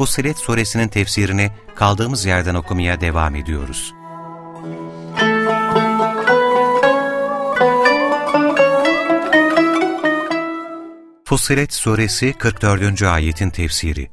Fussilet Suresinin tefsirini kaldığımız yerden okumaya devam ediyoruz. Fussilet Suresi 44. ayetin tefsiri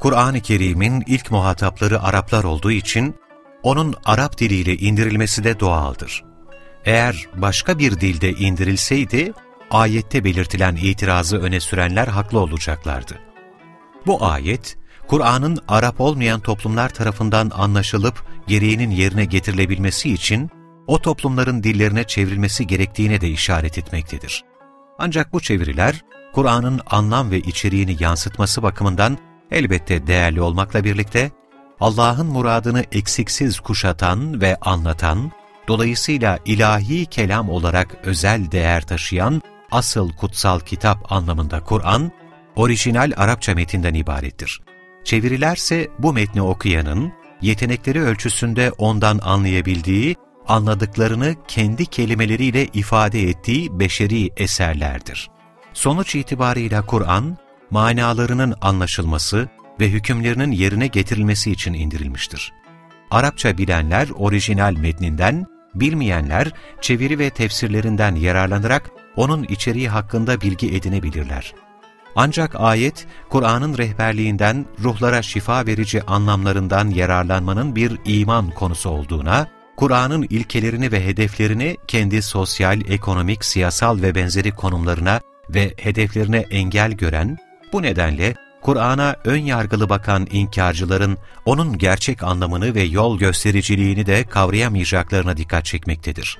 Kur'an-ı Kerim'in ilk muhatapları Araplar olduğu için onun Arap diliyle indirilmesi de doğaldır. Eğer başka bir dilde indirilseydi, ayette belirtilen itirazı öne sürenler haklı olacaklardı. Bu ayet, Kur'an'ın Arap olmayan toplumlar tarafından anlaşılıp gereğinin yerine getirilebilmesi için o toplumların dillerine çevrilmesi gerektiğine de işaret etmektedir. Ancak bu çeviriler, Kur'an'ın anlam ve içeriğini yansıtması bakımından elbette değerli olmakla birlikte, Allah'ın muradını eksiksiz kuşatan ve anlatan, dolayısıyla ilahi kelam olarak özel değer taşıyan asıl kutsal kitap anlamında Kur'an, orijinal Arapça metinden ibarettir. Çevirilerse bu metni okuyanın, yetenekleri ölçüsünde ondan anlayabildiği, anladıklarını kendi kelimeleriyle ifade ettiği beşeri eserlerdir. Sonuç itibarıyla Kur'an, manalarının anlaşılması ve hükümlerinin yerine getirilmesi için indirilmiştir. Arapça bilenler orijinal metninden, bilmeyenler çeviri ve tefsirlerinden yararlanarak onun içeriği hakkında bilgi edinebilirler. Ancak ayet, Kur'an'ın rehberliğinden, ruhlara şifa verici anlamlarından yararlanmanın bir iman konusu olduğuna, Kur'an'ın ilkelerini ve hedeflerini kendi sosyal, ekonomik, siyasal ve benzeri konumlarına ve hedeflerine engel gören, bu nedenle Kur'an'a ön yargılı bakan inkarcıların onun gerçek anlamını ve yol göstericiliğini de kavrayamayacaklarına dikkat çekmektedir.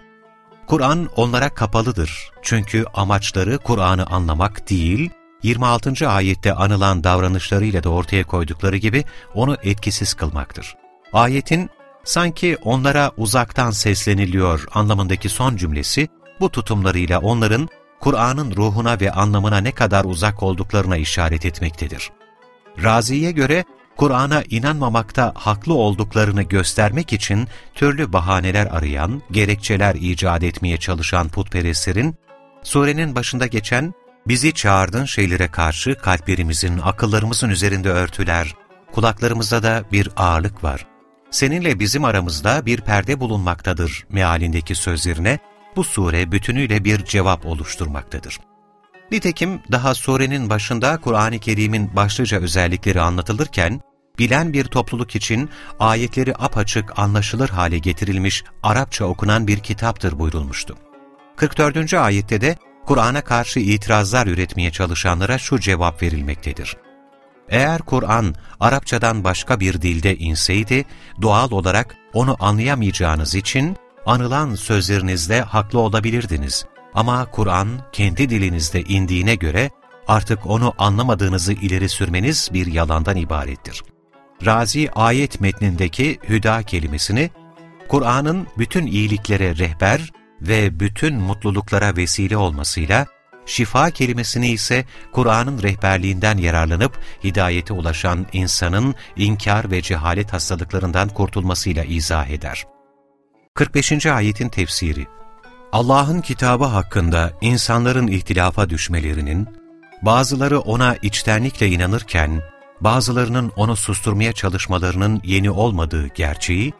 Kur'an onlara kapalıdır çünkü amaçları Kur'an'ı anlamak değil, 26. ayette anılan davranışlarıyla da ortaya koydukları gibi onu etkisiz kılmaktır. Ayetin sanki onlara uzaktan sesleniliyor anlamındaki son cümlesi, bu tutumlarıyla onların Kur'an'ın ruhuna ve anlamına ne kadar uzak olduklarına işaret etmektedir. Razi'ye göre Kur'an'a inanmamakta haklı olduklarını göstermek için türlü bahaneler arayan, gerekçeler icat etmeye çalışan putperestlerin, surenin başında geçen bizi çağırdığın şeylere karşı kalplerimizin, akıllarımızın üzerinde örtüler, kulaklarımızda da bir ağırlık var. Seninle bizim aramızda bir perde bulunmaktadır mealindeki sözlerine bu sure bütünüyle bir cevap oluşturmaktadır. Nitekim daha surenin başında Kur'an-ı Kerim'in başlıca özellikleri anlatılırken, bilen bir topluluk için ayetleri apaçık anlaşılır hale getirilmiş Arapça okunan bir kitaptır buyurulmuştu. 44. ayette de Kur'an'a karşı itirazlar üretmeye çalışanlara şu cevap verilmektedir. Eğer Kur'an Arapçadan başka bir dilde inseydi, doğal olarak onu anlayamayacağınız için anılan sözlerinizde haklı olabilirdiniz. Ama Kur'an kendi dilinizde indiğine göre artık onu anlamadığınızı ileri sürmeniz bir yalandan ibarettir. Razi ayet metnindeki hüda kelimesini, Kur'an'ın bütün iyiliklere rehber ve bütün mutluluklara vesile olmasıyla, şifa kelimesini ise Kur'an'ın rehberliğinden yararlanıp hidayete ulaşan insanın inkar ve cehalet hastalıklarından kurtulmasıyla izah eder. 45. ayetin tefsiri Allah'ın kitabı hakkında insanların ihtilafa düşmelerinin, bazıları ona içtenlikle inanırken, bazılarının onu susturmaya çalışmalarının yeni olmadığı gerçeği,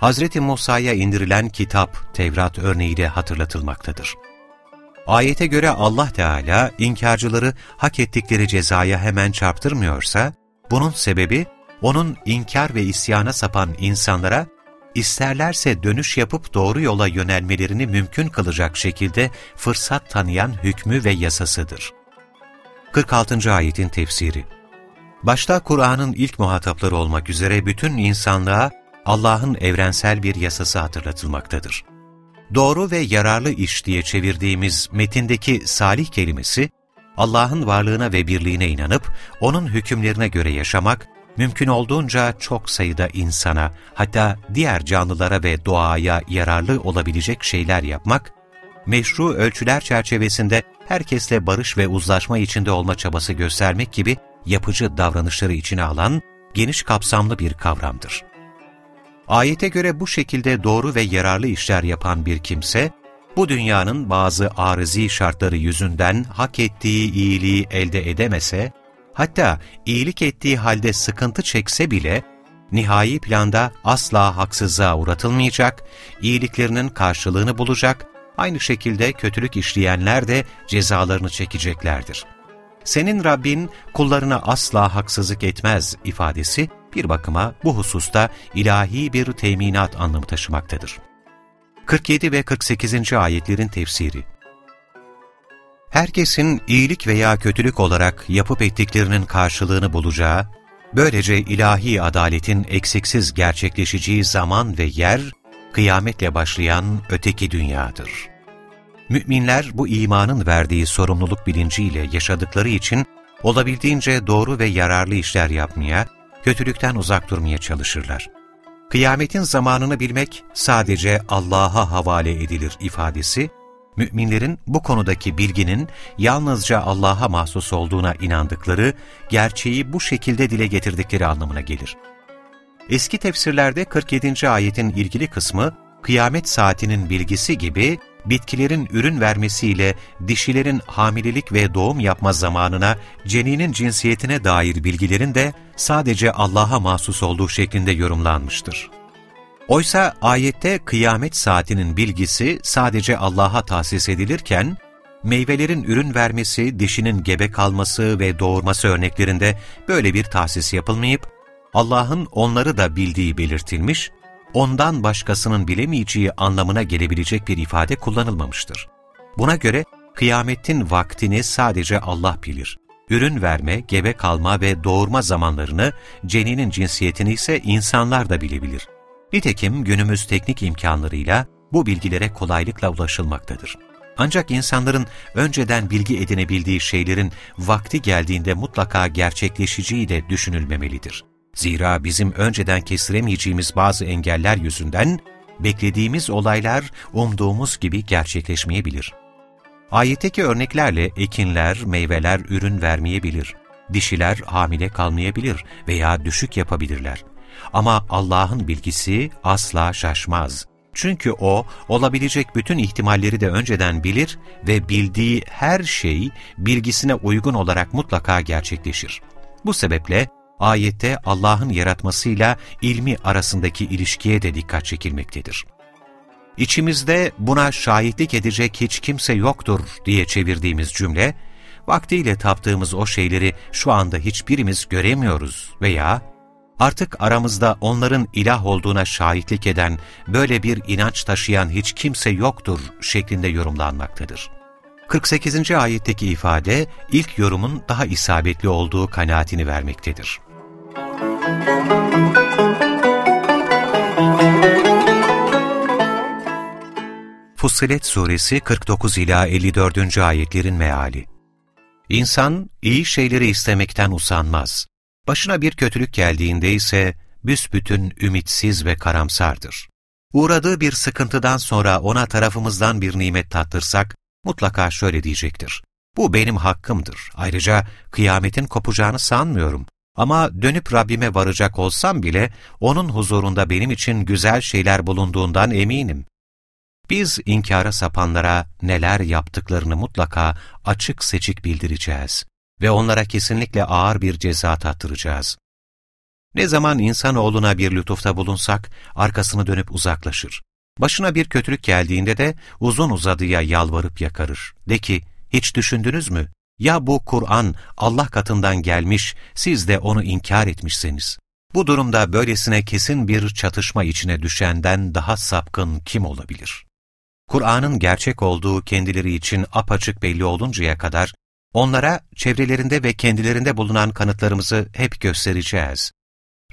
Hz. Musa'ya indirilen kitap, Tevrat örneğiyle hatırlatılmaktadır. Ayete göre Allah Teala inkarcıları hak ettikleri cezaya hemen çarptırmıyorsa, bunun sebebi onun inkar ve isyana sapan insanlara isterlerse dönüş yapıp doğru yola yönelmelerini mümkün kılacak şekilde fırsat tanıyan hükmü ve yasasıdır. 46. Ayetin Tefsiri Başta Kur'an'ın ilk muhatapları olmak üzere bütün insanlığa Allah'ın evrensel bir yasası hatırlatılmaktadır. Doğru ve yararlı iş diye çevirdiğimiz metindeki salih kelimesi, Allah'ın varlığına ve birliğine inanıp, O'nun hükümlerine göre yaşamak mümkün olduğunca çok sayıda insana, hatta diğer canlılara ve doğaya yararlı olabilecek şeyler yapmak, meşru ölçüler çerçevesinde herkesle barış ve uzlaşma içinde olma çabası göstermek gibi yapıcı davranışları içine alan geniş kapsamlı bir kavramdır. Ayete göre bu şekilde doğru ve yararlı işler yapan bir kimse, bu dünyanın bazı arızi şartları yüzünden hak ettiği iyiliği elde edemese, hatta iyilik ettiği halde sıkıntı çekse bile, nihai planda asla haksızlığa uğratılmayacak, iyiliklerinin karşılığını bulacak, aynı şekilde kötülük işleyenler de cezalarını çekeceklerdir. Senin Rabbin kullarına asla haksızlık etmez ifadesi bir bakıma bu hususta ilahi bir teminat anlamı taşımaktadır. 47 ve 48. ayetlerin tefsiri Herkesin iyilik veya kötülük olarak yapıp ettiklerinin karşılığını bulacağı, böylece ilahi adaletin eksiksiz gerçekleşeceği zaman ve yer, kıyametle başlayan öteki dünyadır. Müminler bu imanın verdiği sorumluluk bilinciyle yaşadıkları için olabildiğince doğru ve yararlı işler yapmaya, kötülükten uzak durmaya çalışırlar. Kıyametin zamanını bilmek sadece Allah'a havale edilir ifadesi, müminlerin bu konudaki bilginin yalnızca Allah'a mahsus olduğuna inandıkları, gerçeği bu şekilde dile getirdikleri anlamına gelir. Eski tefsirlerde 47. ayetin ilgili kısmı, kıyamet saatinin bilgisi gibi bitkilerin ürün vermesiyle dişilerin hamilelik ve doğum yapma zamanına, ceninin cinsiyetine dair bilgilerin de sadece Allah'a mahsus olduğu şeklinde yorumlanmıştır. Oysa ayette kıyamet saatinin bilgisi sadece Allah'a tahsis edilirken, meyvelerin ürün vermesi, dişinin gebe kalması ve doğurması örneklerinde böyle bir tahsis yapılmayıp, Allah'ın onları da bildiği belirtilmiş ondan başkasının bilemeyeceği anlamına gelebilecek bir ifade kullanılmamıştır. Buna göre kıyametin vaktini sadece Allah bilir. Ürün verme, gebe kalma ve doğurma zamanlarını, ceninin cinsiyetini ise insanlar da bilebilir. Nitekim günümüz teknik imkanlarıyla bu bilgilere kolaylıkla ulaşılmaktadır. Ancak insanların önceden bilgi edinebildiği şeylerin vakti geldiğinde mutlaka gerçekleşeceği de düşünülmemelidir. Zira bizim önceden kestiremeyeceğimiz bazı engeller yüzünden beklediğimiz olaylar umduğumuz gibi gerçekleşmeyebilir. Ayetteki örneklerle ekinler, meyveler ürün vermeyebilir. Dişiler hamile kalmayabilir veya düşük yapabilirler. Ama Allah'ın bilgisi asla şaşmaz. Çünkü O, olabilecek bütün ihtimalleri de önceden bilir ve bildiği her şey bilgisine uygun olarak mutlaka gerçekleşir. Bu sebeple ayette Allah'ın yaratmasıyla ilmi arasındaki ilişkiye de dikkat çekilmektedir. İçimizde buna şahitlik edecek hiç kimse yoktur diye çevirdiğimiz cümle, vaktiyle taptığımız o şeyleri şu anda hiçbirimiz göremiyoruz veya artık aramızda onların ilah olduğuna şahitlik eden, böyle bir inanç taşıyan hiç kimse yoktur şeklinde yorumlanmaktadır. 48. ayetteki ifade, ilk yorumun daha isabetli olduğu kanaatini vermektedir. Fussilet Suresi 49 ila 54. ayetlerin meali. İnsan iyi şeyleri istemekten usanmaz. Başına bir kötülük geldiğinde ise büsbütün ümitsiz ve karamsardır. Uğradığı bir sıkıntıdan sonra ona tarafımızdan bir nimet tattırsak mutlaka şöyle diyecektir. Bu benim hakkımdır. Ayrıca kıyametin kopacağını sanmıyorum. Ama dönüp Rabbime varacak olsam bile O'nun huzurunda benim için güzel şeyler bulunduğundan eminim. Biz inkara sapanlara neler yaptıklarını mutlaka açık seçik bildireceğiz ve onlara kesinlikle ağır bir ceza tattıracağız. Ne zaman insanoğluna bir lütufta bulunsak arkasını dönüp uzaklaşır. Başına bir kötülük geldiğinde de uzun uzadıya yalvarıp yakarır. De ki, hiç düşündünüz mü? Ya bu Kur'an Allah katından gelmiş, siz de onu inkar etmişseniz? Bu durumda böylesine kesin bir çatışma içine düşenden daha sapkın kim olabilir? Kur'an'ın gerçek olduğu kendileri için apaçık belli oluncaya kadar, onlara çevrelerinde ve kendilerinde bulunan kanıtlarımızı hep göstereceğiz.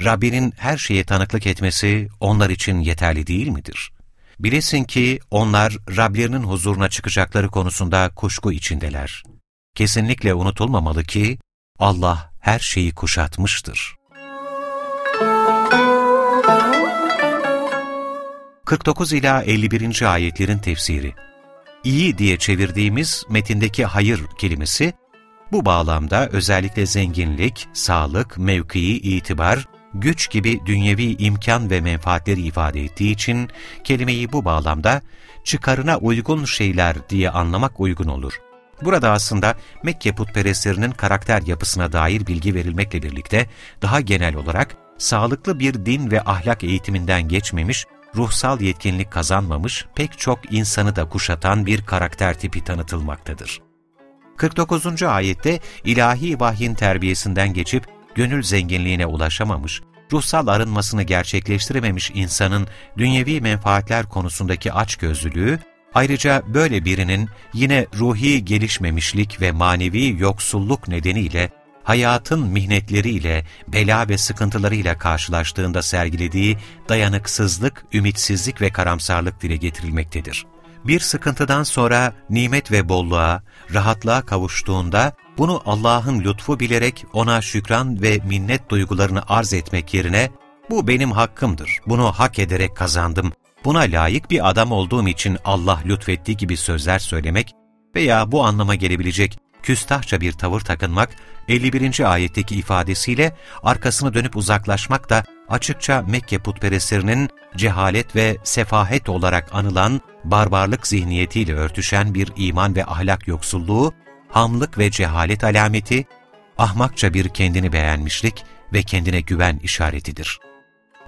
Rabbinin her şeye tanıklık etmesi onlar için yeterli değil midir? Bilesin ki onlar Rablerinin huzuruna çıkacakları konusunda kuşku içindeler kesinlikle unutulmamalı ki Allah her şeyi kuşatmıştır. 49 ila 51. ayetlerin tefsiri İyi diye çevirdiğimiz metindeki hayır kelimesi, bu bağlamda özellikle zenginlik, sağlık, mevkii, itibar, güç gibi dünyevi imkan ve menfaatleri ifade ettiği için kelimeyi bu bağlamda çıkarına uygun şeyler diye anlamak uygun olur. Burada aslında Mekke putperestlerinin karakter yapısına dair bilgi verilmekle birlikte daha genel olarak sağlıklı bir din ve ahlak eğitiminden geçmemiş, ruhsal yetkinlik kazanmamış pek çok insanı da kuşatan bir karakter tipi tanıtılmaktadır. 49. ayette ilahi vahyin terbiyesinden geçip gönül zenginliğine ulaşamamış, ruhsal arınmasını gerçekleştirememiş insanın dünyevi menfaatler konusundaki açgözlülüğü, ayrıca böyle birinin yine ruhi gelişmemişlik ve manevi yoksulluk nedeniyle hayatın mihnetleriyle, bela ve sıkıntılarıyla karşılaştığında sergilediği dayanıksızlık, ümitsizlik ve karamsarlık dile getirilmektedir. Bir sıkıntıdan sonra nimet ve bolluğa, rahatlığa kavuştuğunda bunu Allah'ın lütfu bilerek ona şükran ve minnet duygularını arz etmek yerine bu benim hakkımdır, bunu hak ederek kazandım, buna layık bir adam olduğum için Allah lütfettiği gibi sözler söylemek veya bu anlama gelebilecek küstahça bir tavır takınmak, 51. ayetteki ifadesiyle arkasını dönüp uzaklaşmak da açıkça Mekke putperestlerinin cehalet ve sefahet olarak anılan barbarlık zihniyetiyle örtüşen bir iman ve ahlak yoksulluğu, hamlık ve cehalet alameti, ahmakça bir kendini beğenmişlik ve kendine güven işaretidir.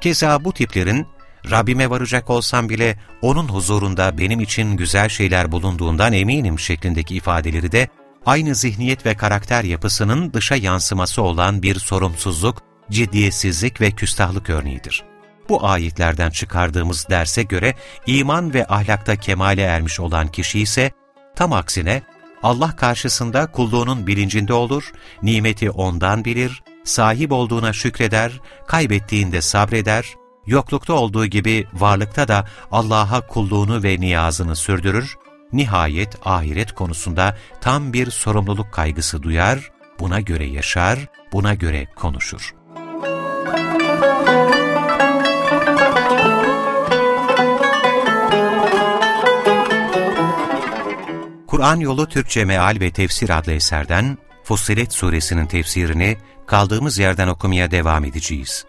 Keza bu tiplerin, Rabbime varacak olsam bile O'nun huzurunda benim için güzel şeyler bulunduğundan eminim şeklindeki ifadeleri de aynı zihniyet ve karakter yapısının dışa yansıması olan bir sorumsuzluk, ciddiyetsizlik ve küstahlık örneğidir. Bu ayetlerden çıkardığımız derse göre iman ve ahlakta kemale ermiş olan kişi ise tam aksine Allah karşısında kulluğunun bilincinde olur, nimeti ondan bilir, sahip olduğuna şükreder, kaybettiğinde sabreder, yoklukta olduğu gibi varlıkta da Allah'a kulluğunu ve niyazını sürdürür, nihayet ahiret konusunda tam bir sorumluluk kaygısı duyar, buna göre yaşar, buna göre konuşur. Kur'an Yolu Türkçe Meal ve Tefsir adlı eserden Fussilet Suresinin tefsirini kaldığımız yerden okumaya devam edeceğiz.